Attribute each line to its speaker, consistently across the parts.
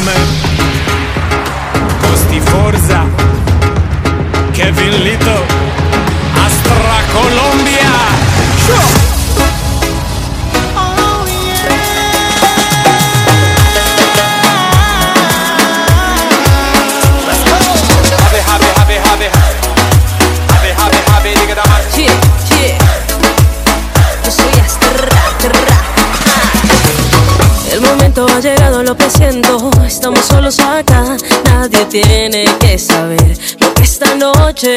Speaker 1: Palme, Costi Forza, Kevin Lito.
Speaker 2: tiene que saber lo que esta noche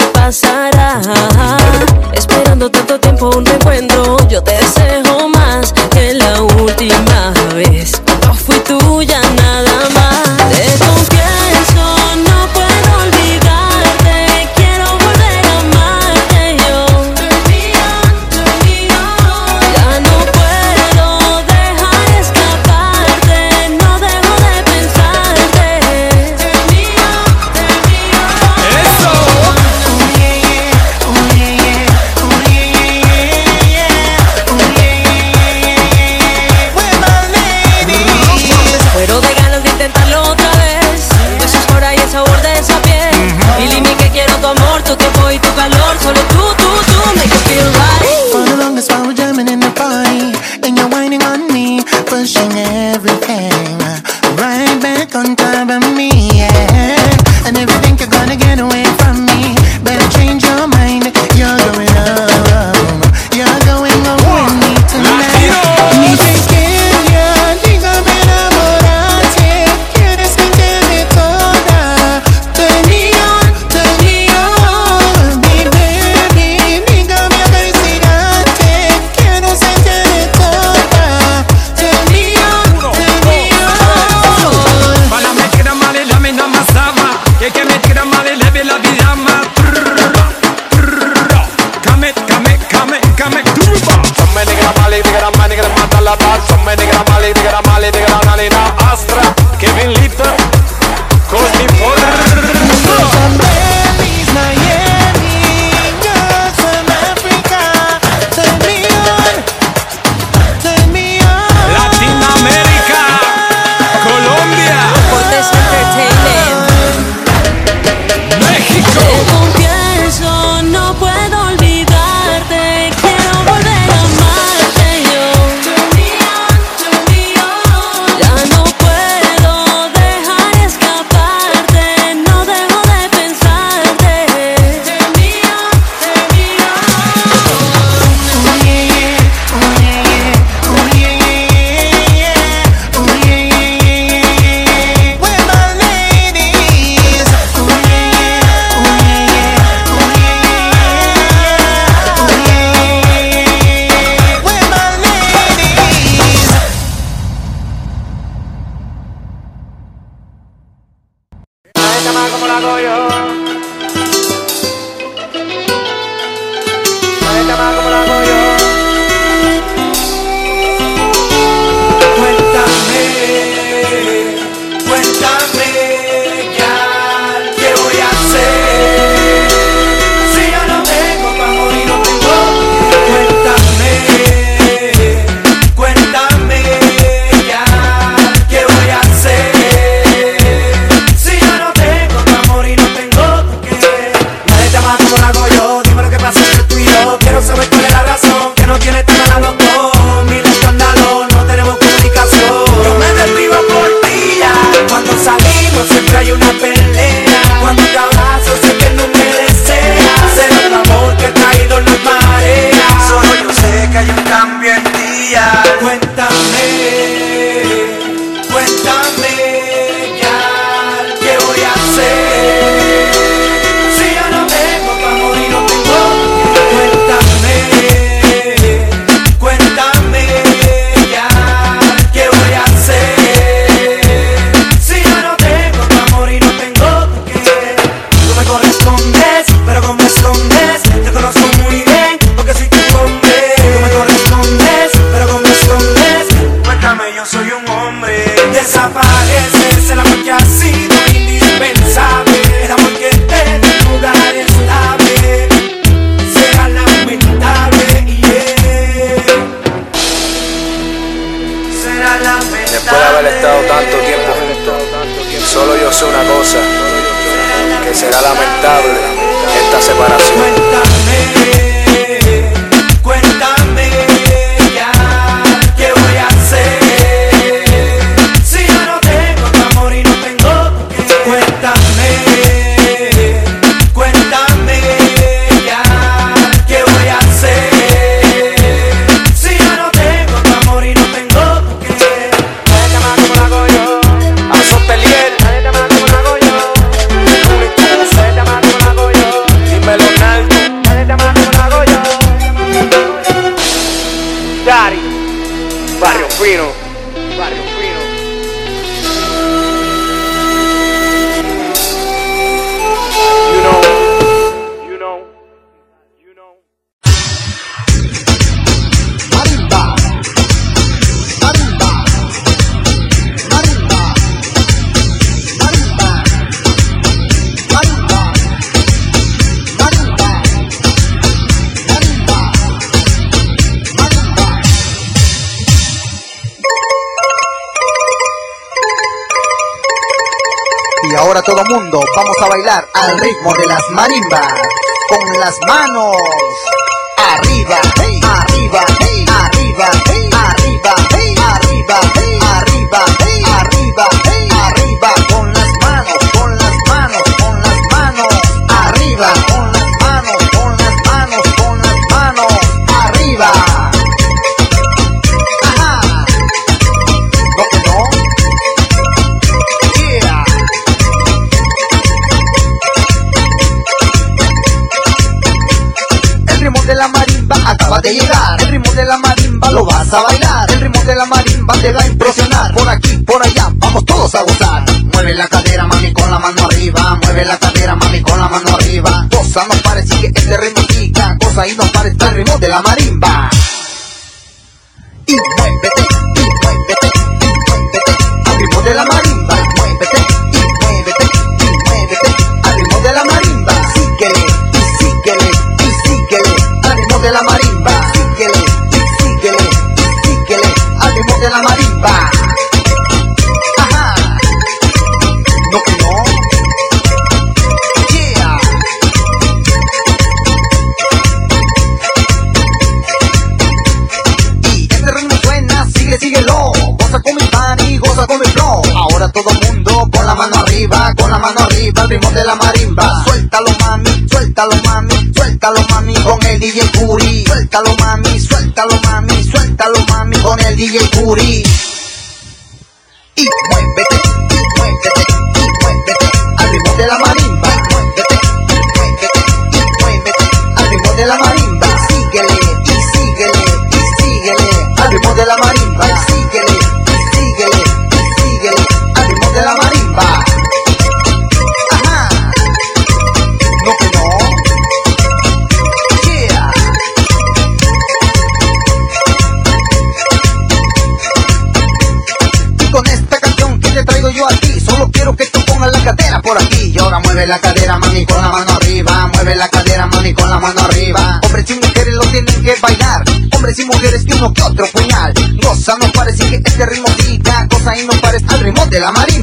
Speaker 3: dollar. arriba, arriba, arriba, con las manos, con las manos, con las manos, arriba, con las manos, con las manos, con las manos, arriba. Ajá. ¿No que no? Yeah. El ritmo de la marimba acaba de llegar, el ritmo de la marimba lo vas a bailar, el ritmo de la marimba te va Gonzalo parecía este ritmo chica, cosa y no parece el ritmo de la marimba. ahí no parece el ritmo de la
Speaker 4: marina.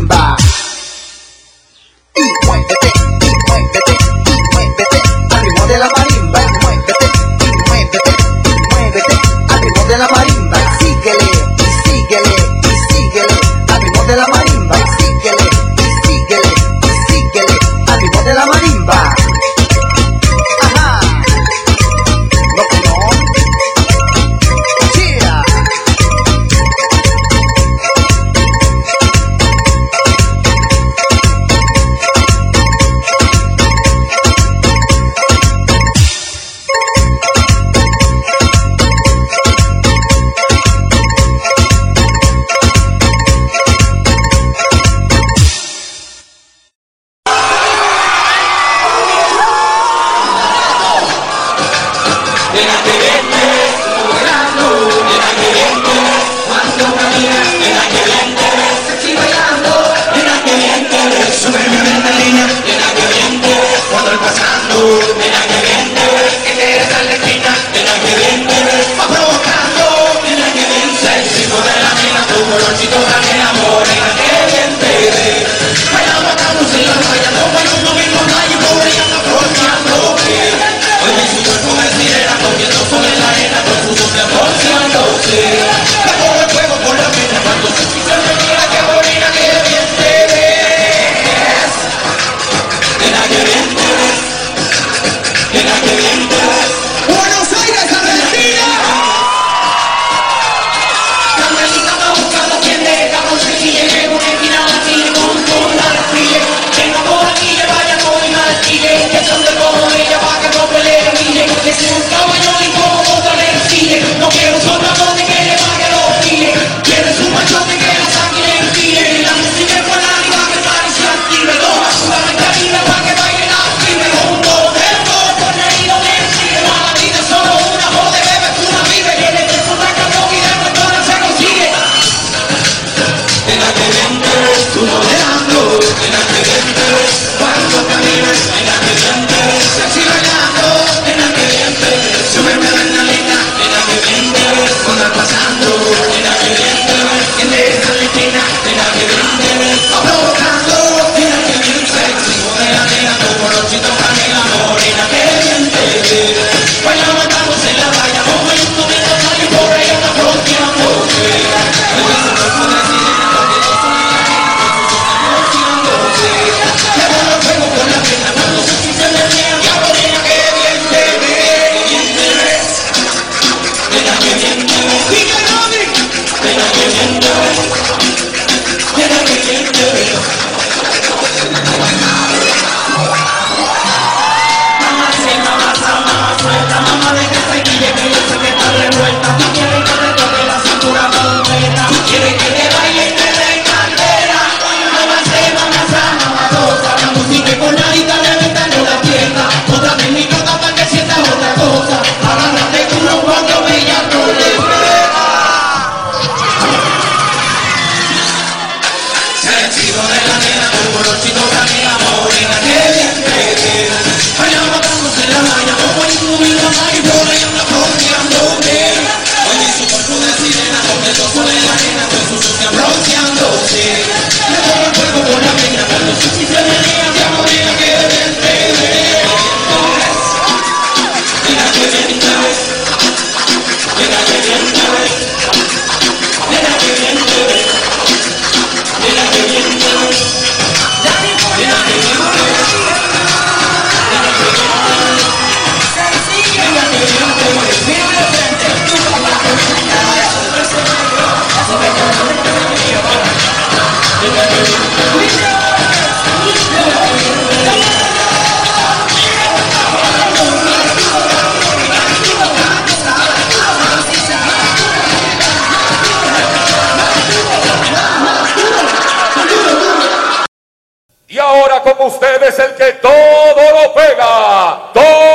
Speaker 5: Con ustedes el que todo lo pega, Don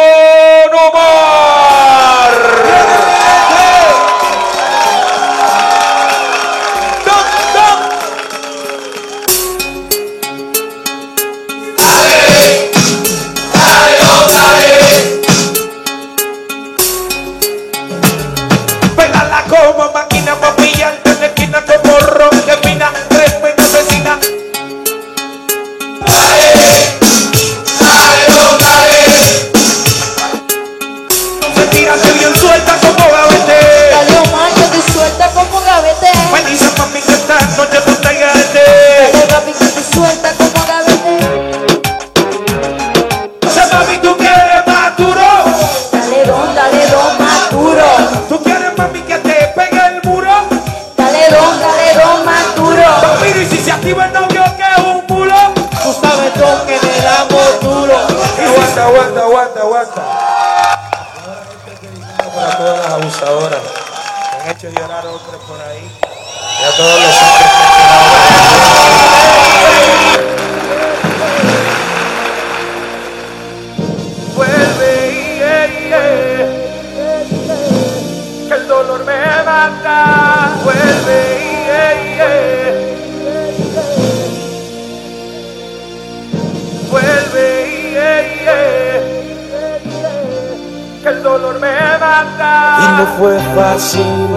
Speaker 4: Y
Speaker 6: no fue fácil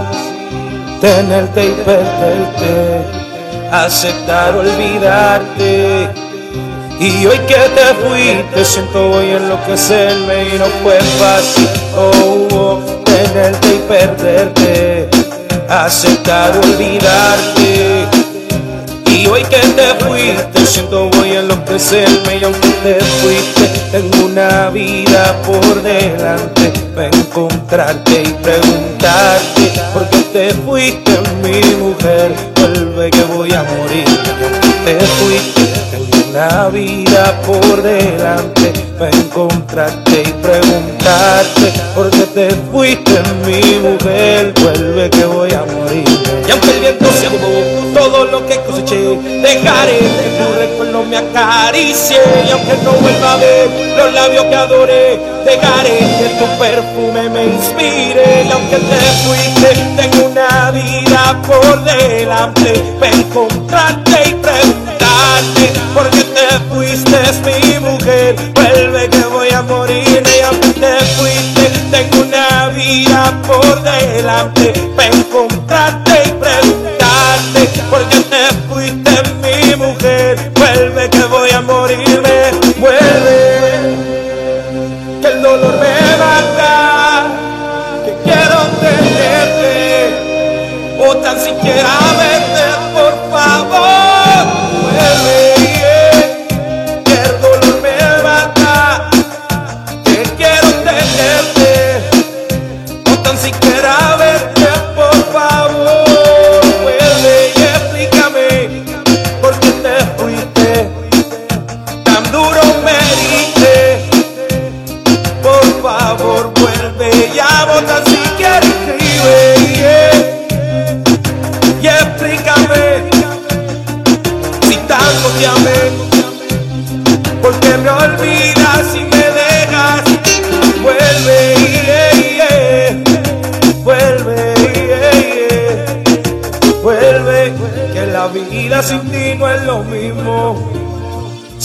Speaker 6: tenerte y perderte, aceptar olvidarte. Y hoy que te fuiste siento voy enloquecerme y no fue fácil oh, oh, tenerte y perderte, aceptar olvidarte. Hoy que te fuiste, siento voy a enloquecerme y aunque te fuiste, tengo una vida por delante para encontrarte y preguntarte por qué te fuiste, mi mujer, vuelve que voy a morir. Aunque te fuiste, una vida por delante para encontrarte y preguntarte por qué te fuiste, mi mujer, vuelve que voy a morir. Y aunque el viento se llevó todo lo que coseché, dejaré que tu recuerdo me acaricie. Y aunque no vuelva a ver los labios que adoré, dejaré que tu perfume me inspire. Y aunque te fuiste, tengo una vida por delante, para encontrarte y preguntarte por qué te fuiste, mi mujer. Vuelve que voy a morir. Y aunque te fuiste, tengo una vida por delante, para encontrarte y preguntarte por qué te fuiste, mi mujer. Vuelve que voy a morirme. Vuelve que el dolor me mata, que quiero tenerte o tan siquiera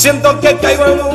Speaker 6: Siento que caigo en un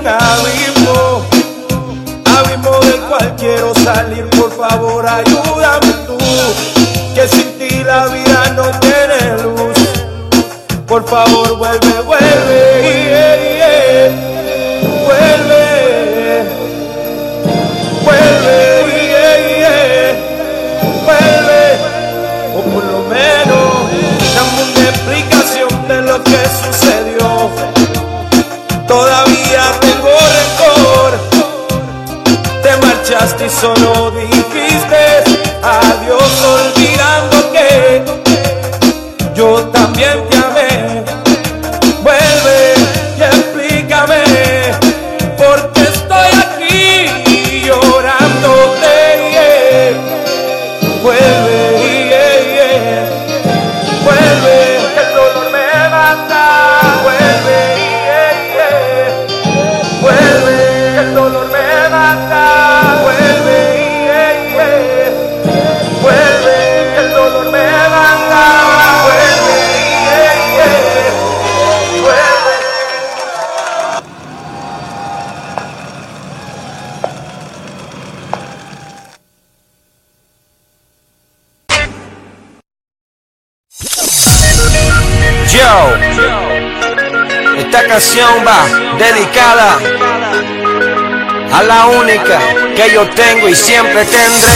Speaker 7: a la única que yo tengo y siempre tendré.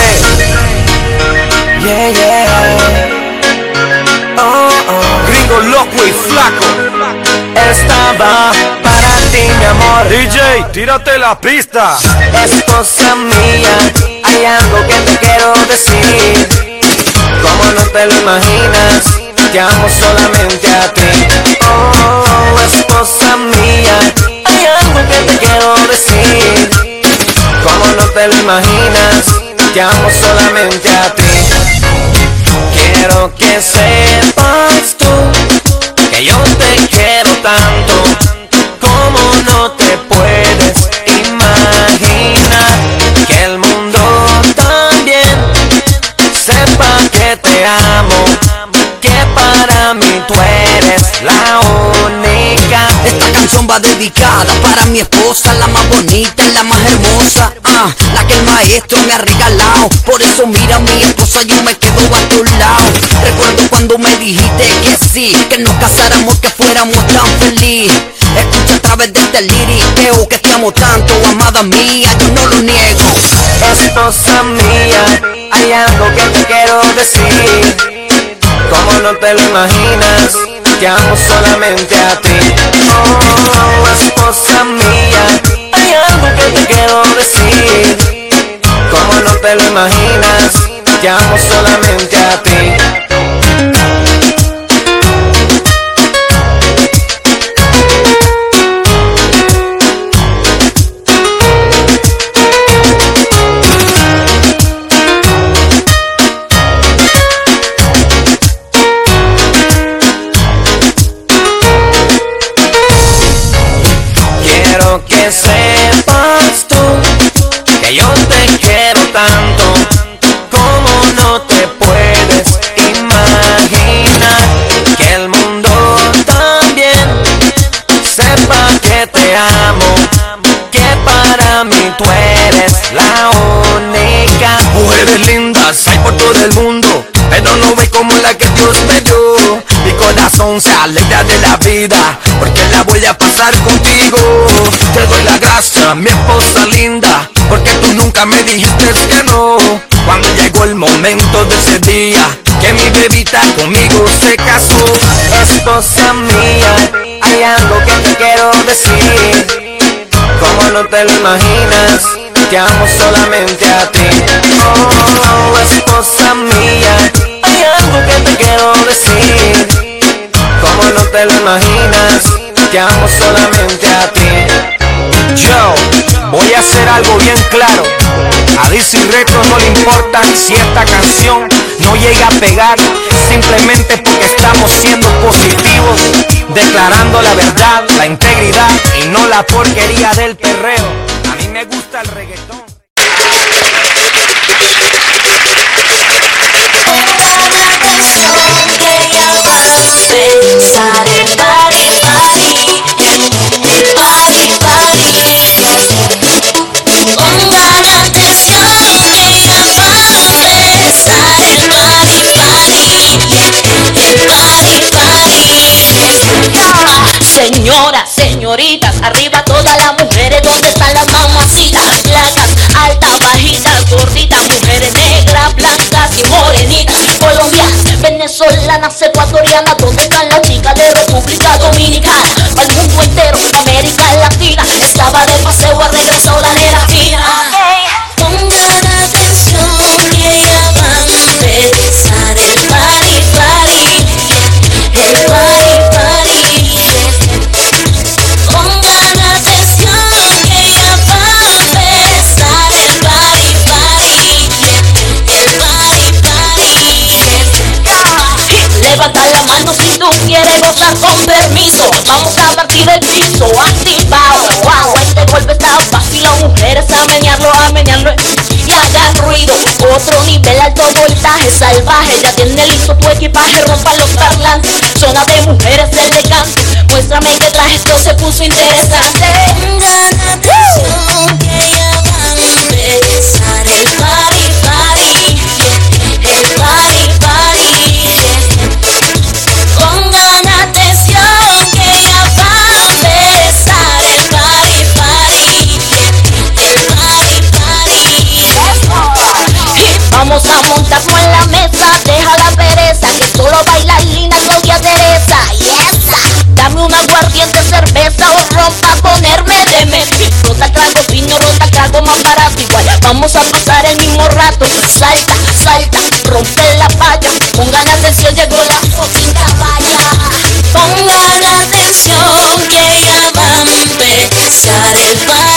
Speaker 7: Yeah, yeah. Oh, oh. Gringo loco y flaco. Esta va para ti, mi amor. DJ, tírate la pista. Es cosa mía, hay algo que te quiero decir. Como no te lo imaginas, te amo solamente a ti. Oh, que te quiero decir. Como no te lo imaginas, te amo solamente a ti. Quiero que sepas tú que yo te quiero tanto como no te puedes imaginar que el mundo también sepa que te amo que para mí tú eres la única
Speaker 8: Esta canción va dedicada para mi esposa, la más bonita y la más hermosa. Ah, la que el maestro me ha regalado. Por eso mira mi esposa, yo me quedo a tu lado. Recuerdo cuando me dijiste que sí, que nos casáramos, que fuéramos tan feliz. Escucha a través de este liriqueo que te amo tanto, amada mía, yo no lo niego.
Speaker 7: esposa mía, hay algo que te quiero decir. Como no te lo imaginas, te amo solamente a ti. Oh, esposa mía, hay algo que te quiero decir. Como no te lo imaginas, te amo solamente a ti. Sepas tú que yo te quiero tanto como no te puedes imaginar. Que el mundo también sepa que te amo que para mí tú eres la única. Mujeres lindas hay por todo el mundo pero no ve como la que Dios me corazón se alegra de la vida porque la voy a pasar contigo. Te doy la gracia mi esposa linda porque tú nunca me dijiste que no. Cuando llegó el momento de ese día que mi bebita conmigo se casó. Esposa mía hay algo que te quiero decir. Como no te lo imaginas, te amo solamente a ti. Oh, te lo imaginas, te amo solamente a ti. Yo voy a hacer algo bien claro. A DC Retro no le importa si esta canción no llega a pegar, simplemente porque estamos siendo positivos, declarando la verdad, la integridad y no la porquería del perreo. A mí me gusta el reggaetón.
Speaker 9: Arriba todas las mujeres, ¿dónde están las mamacitas? Flacas, altas, bajitas, gorditas, mujeres negras, blancas y morenitas, colombianas, venezolanas, ecuatorianas, ¿dónde están las chicas de República Dominicana? Al mundo entero, América Latina, estaba de paseo, regresó la nena Vamos a partir el piso, activado. Wow, este golpe está fácil, las mujeres a menearlo, a menearlo y haga ruido. Otro nivel alto voltaje salvaje, ya tiene listo tu equipaje, rompa los parlantes. Zona de mujeres elegantes, muéstrame que traje esto se puso interesante. de Rota trago fino, rota trago más barato igual.
Speaker 10: Vamos a pasar el mismo rato Salta, salta, rompe la valla
Speaker 9: Con ganas de acción llegó
Speaker 10: la fucking valla Pongan atención
Speaker 9: que ya va a empezar el baile.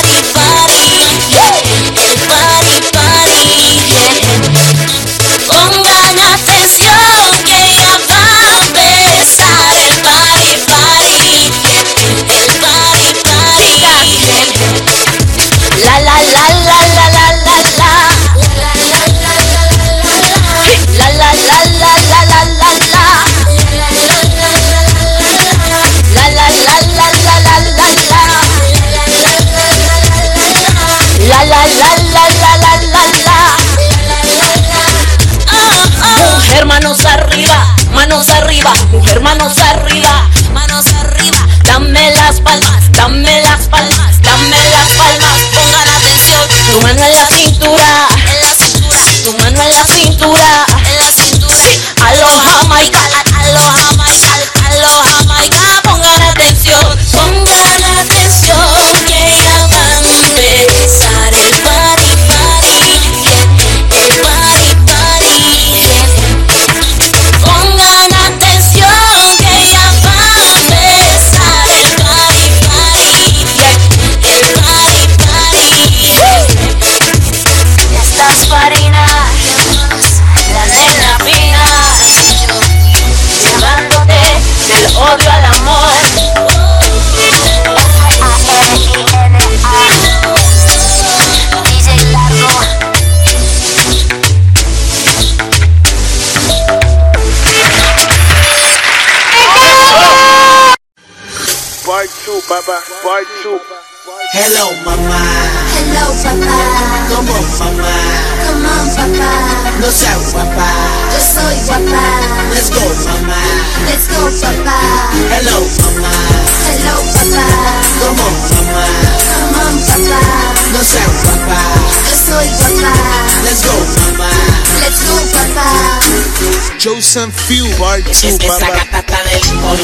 Speaker 4: Chosen Few Part 2,
Speaker 11: es
Speaker 4: papá.
Speaker 11: Esa gata del moño,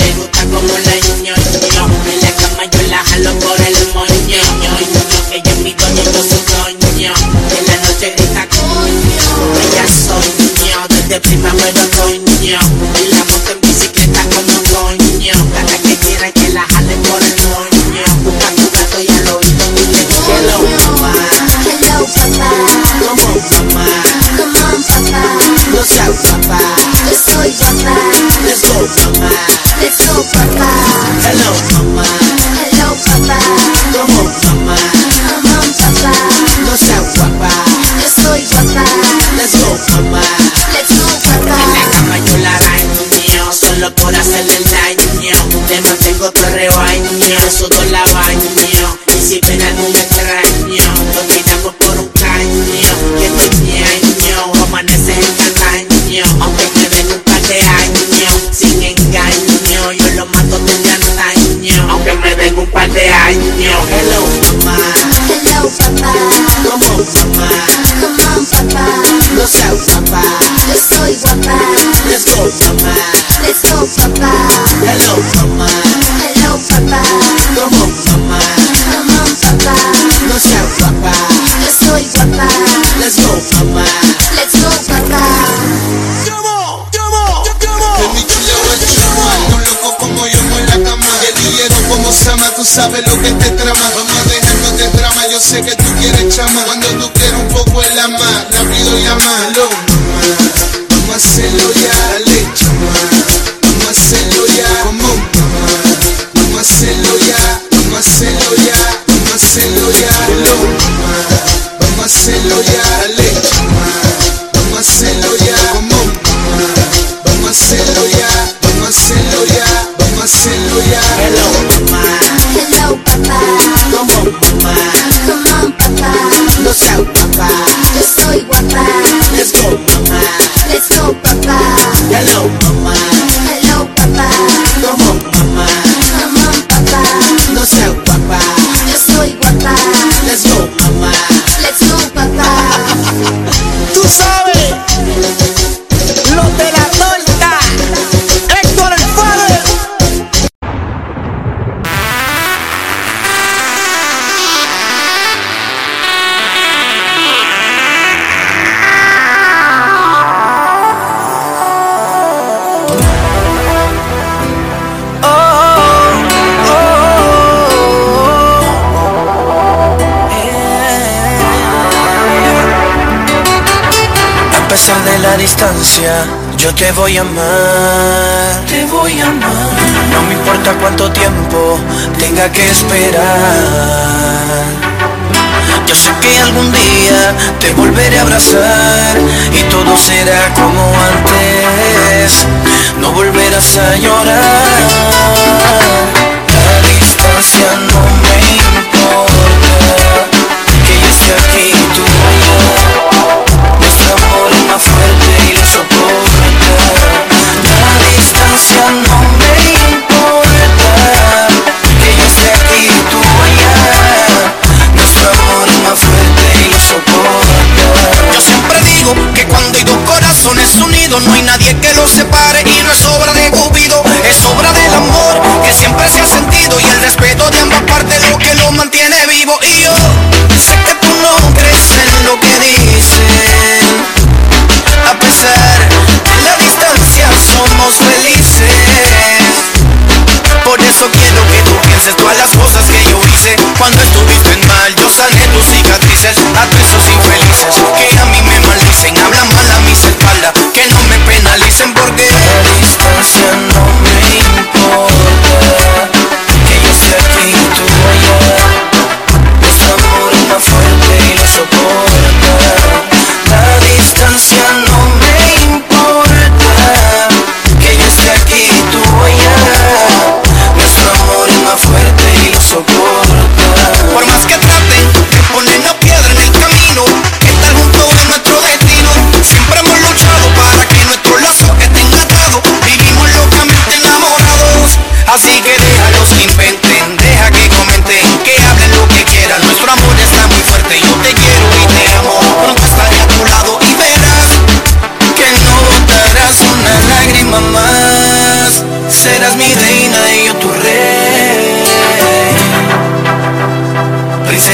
Speaker 11: le gusta como la ñoño. En la cama yo la jalo por el moño. Ella es mi doña, yo su coño. En la noche grita coño. Ella
Speaker 9: soy
Speaker 11: niño, desde
Speaker 12: primavera otoño. llama Cuando tú quieras un poco en la mar Rápido llámalo, Vamos a hacerlo ya, le chama.
Speaker 13: Te voy a amar, te voy a amar. No me importa cuánto tiempo tenga que esperar. Yo sé que algún día te volveré a abrazar y todo será como antes. No volverás a llorar.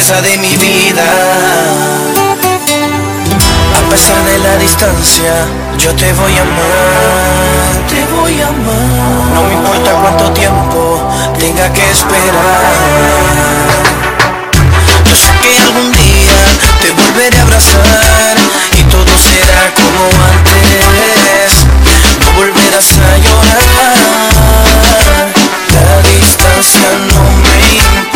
Speaker 8: de
Speaker 13: mi vida. A pesar de la distancia, yo te voy a amar, te voy a amar. No me importa cuánto tiempo tenga que esperar. Yo sé que algún día te volveré a abrazar y todo será como antes. No volverás a llorar. La distancia no me importa.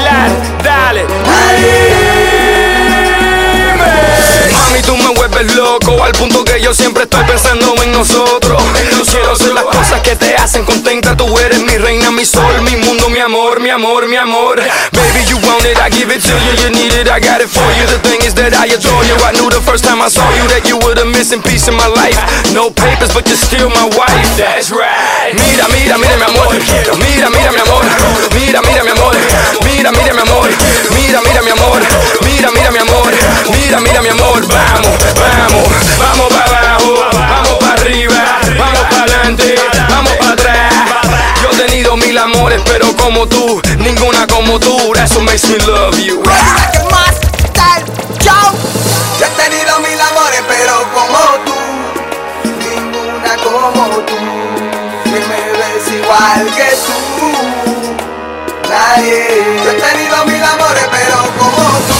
Speaker 5: loco al punto que yo siempre estoy pensando en nosotros. Quiero hacer las cosas que te hacen contenta. Tú eres mi reina, mi sol, mi mundo, mi amor, mi amor, mi amor. Baby, you want it, I give it to you. You need it, I got it for you. The thing is that I adore you. I knew the first time I saw you that you were the missing piece in my life. No papers, but you're still my wife. That's right. Mira, mira, mira, mi amor. Mira, mira, mi amor. Mira, mira, mi amor. Mira, mira, mi amor. Mira, mira, mi amor. Mira, mira, mi amor. Mira, mira, mi amor. Vamos, vamos, vamos para abajo. Vamos para arriba. Vamos para adelante. Vamos para atrás. Yo he tenido mil amores, pero como tú, ninguna como tú. What makes me love you.
Speaker 3: Yo he tenido mil amores, pero como tú, ninguna como tú. Que me ves igual que tú. Nadie. Yo he tenido mil amores, pero como tú,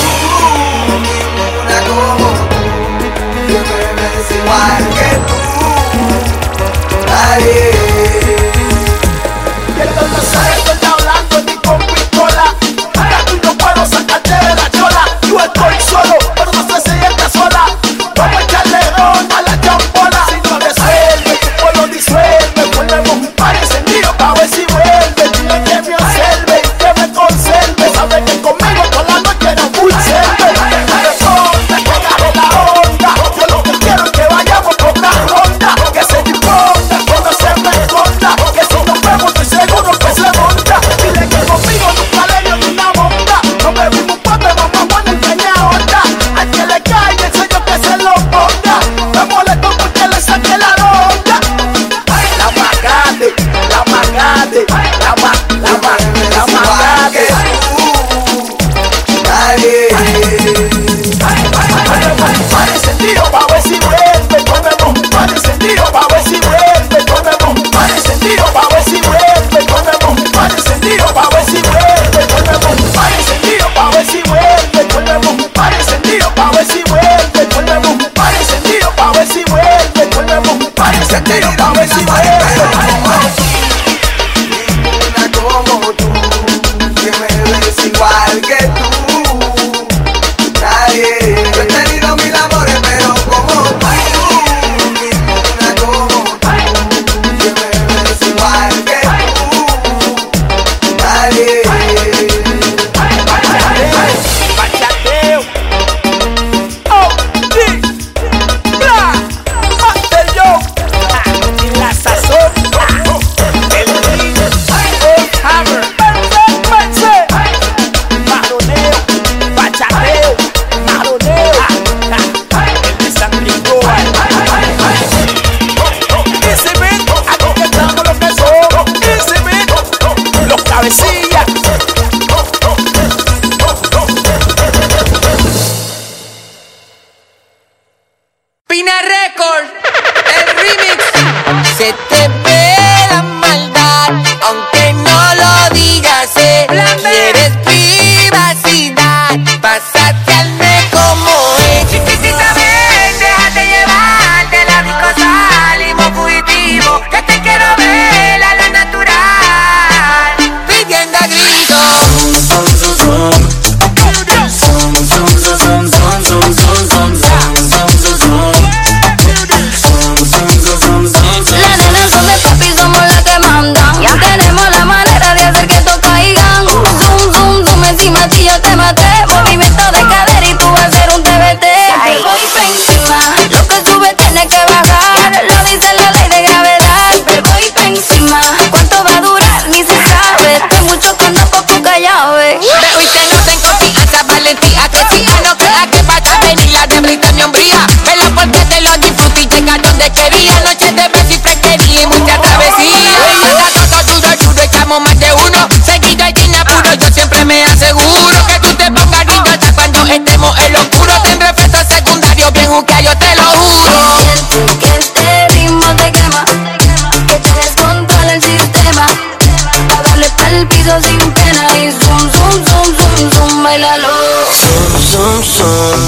Speaker 3: que tú. Nadie.
Speaker 4: Y entonces estoy hablando ni con pistola Acá tú no puedo sacarte de la chola Yo estoy solo, pero no sé si estás sola Vamos a echarle ron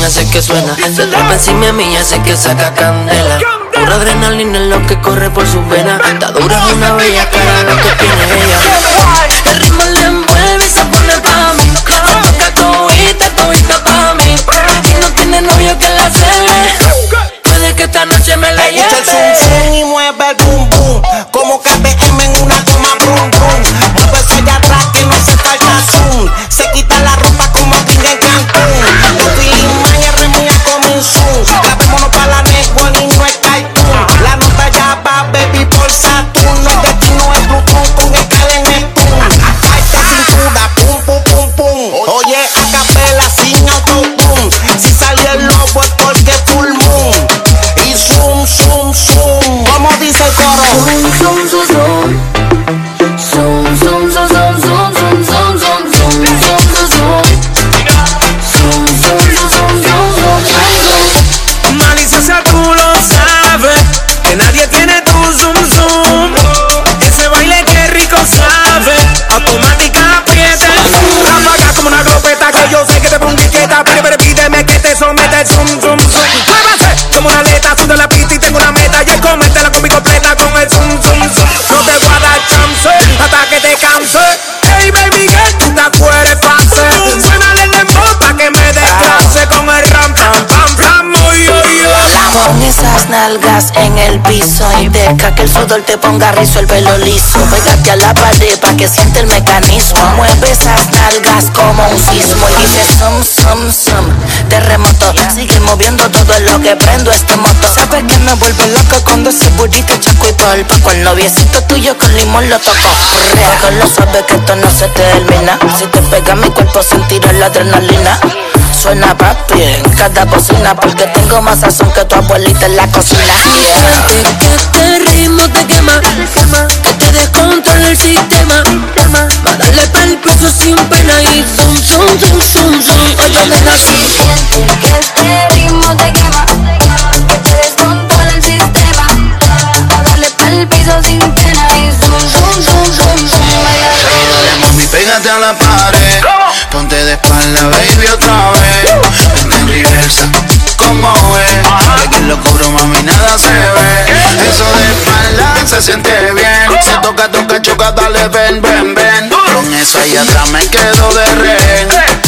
Speaker 14: sé que suena. Se trepa encima mía sé que saca candela. Pura adrenalina es lo que corre por sus venas. Está dura una bella cara lo que tiene ella. El ritmo le envuelve y se pone pa' mí. Se toca todita, todita pa' mí. Y no tiene novio que la cele. Puede que esta noche me la
Speaker 15: Escucha el zoom zoom
Speaker 14: lleve.
Speaker 15: y mueve el boom boom Como KPM
Speaker 14: Pon esas nalgas en el piso y deja que el sudor te ponga rizo el pelo liso. Pégate a la pared pa' que siente el mecanismo. Mueve esas nalgas como un sismo y dice sum, sum, sum. Terremoto, sigue moviendo todo lo que prendo esta moto. Sabes que me vuelve loco cuando ese burrito chaco y polvo. Con noviecito tuyo con limón lo toco. Déjalo sabe que esto no se termina. Si te pega mi cuerpo sentirá la adrenalina. Suena papi en cada bocina porque tengo más sazón que tu abuelita en la cocina.
Speaker 1: Siente que este ritmo te quema, que te descontrola el sistema. Va a darle pa'l piso sin pena y zoom, zoom, zoom, zoom, zoom. Oye, nena, sí.
Speaker 16: Que este ritmo te quema, que te descontrola el sistema. A darle pa'l piso sin pena y zoom, zoom, zoom, zoom, zoom.
Speaker 14: Dale mami, pégate a la pared Ponte de espalda, baby, otra vez Vente en reversa, como es lo cubro, mami, nada se ve. Eso de espalda se siente bien. Se toca, toca, choca, dale, ven, ven, ven. Con eso ahí atrás me quedo de rehén.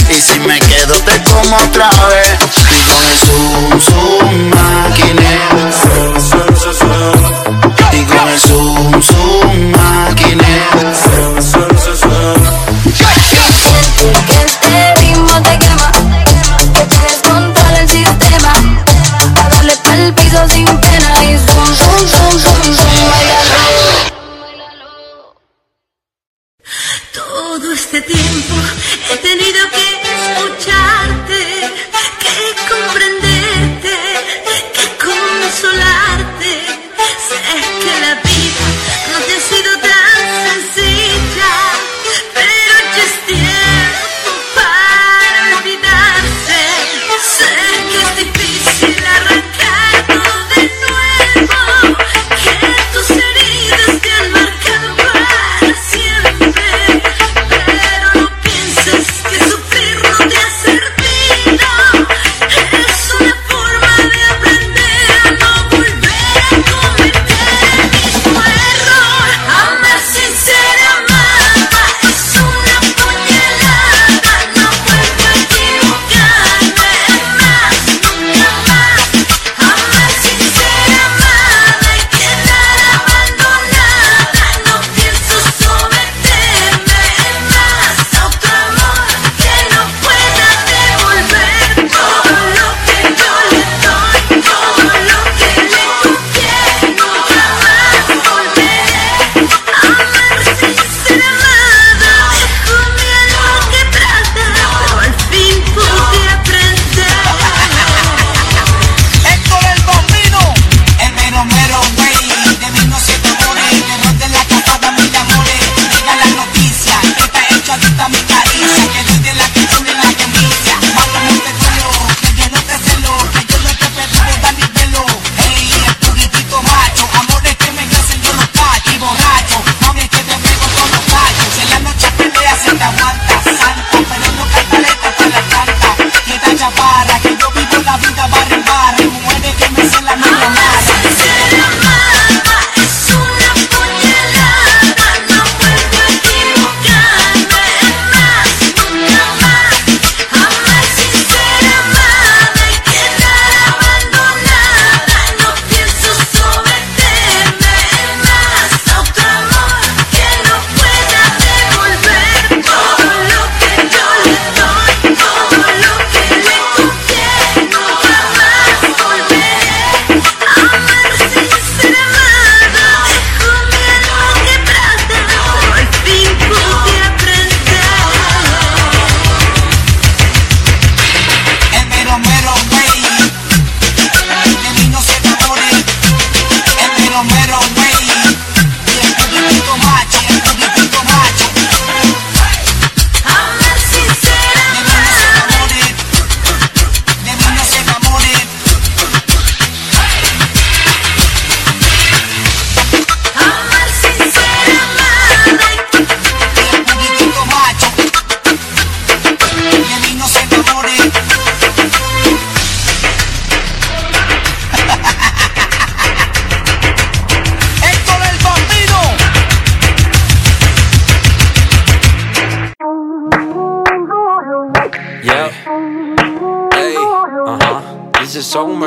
Speaker 14: Y si me quedo te como otra vez. Y con el zoom, zoom, maquineo Y con el zoom, zoom, maquineo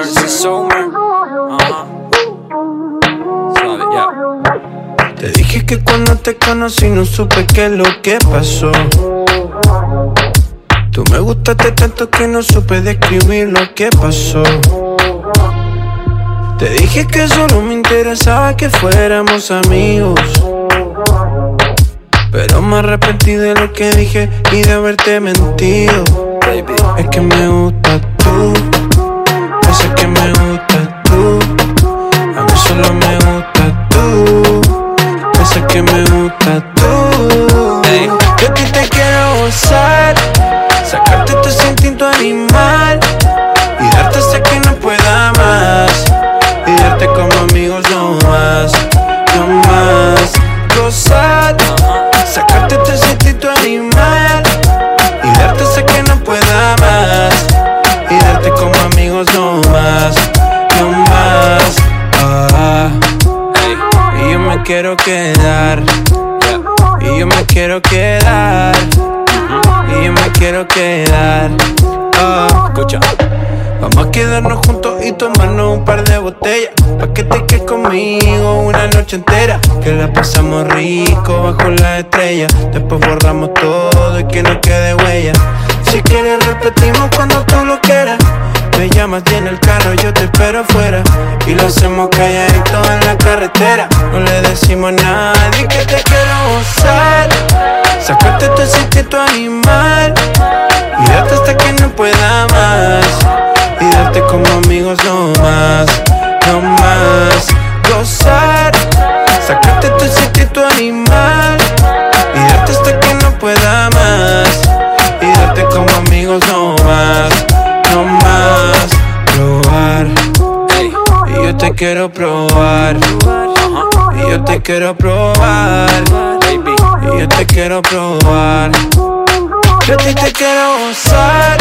Speaker 16: Uh-huh. Te
Speaker 15: dije que cuando te conocí no supe qué es lo que pasó. Tú me gustaste tanto que no supe describir lo que pasó. Te dije que solo me interesaba que fuéramos amigos. Pero me arrepentí de lo que dije y de haberte mentido. Es que me gusta tú es que me gusta tú. A mí solo me gusta tú. Es que me gusta tú. Yo a ti te quiero gozar. Sacarte tu instinto animal. Vamos a quedarnos juntos y tomarnos un par de botellas. Pa' que te quedes conmigo una noche entera. Que la pasamos rico bajo las estrellas. Después borramos todo y que no quede huella. Si quieres repetimos cuando tú lo quieras. Me llamas y el carro yo te espero afuera. Y lo hacemos calladito en la carretera. No le decimos a nadie que te quiero gozar. Sacarte tu instinto animal. Quiero probar. Y yo te quiero probar. Yo ti te quiero gozar.